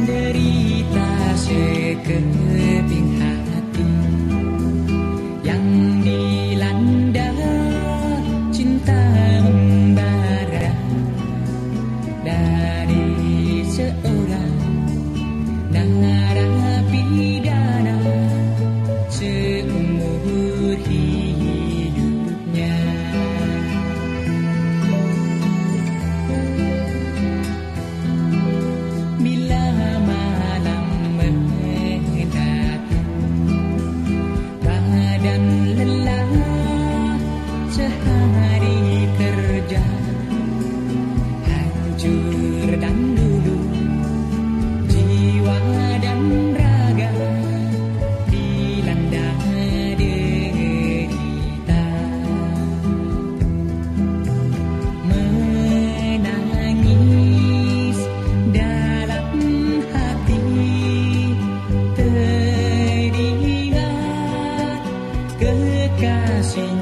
Derita sekeping hati. Yang dilanda cinta membara Dari seorang narapidana.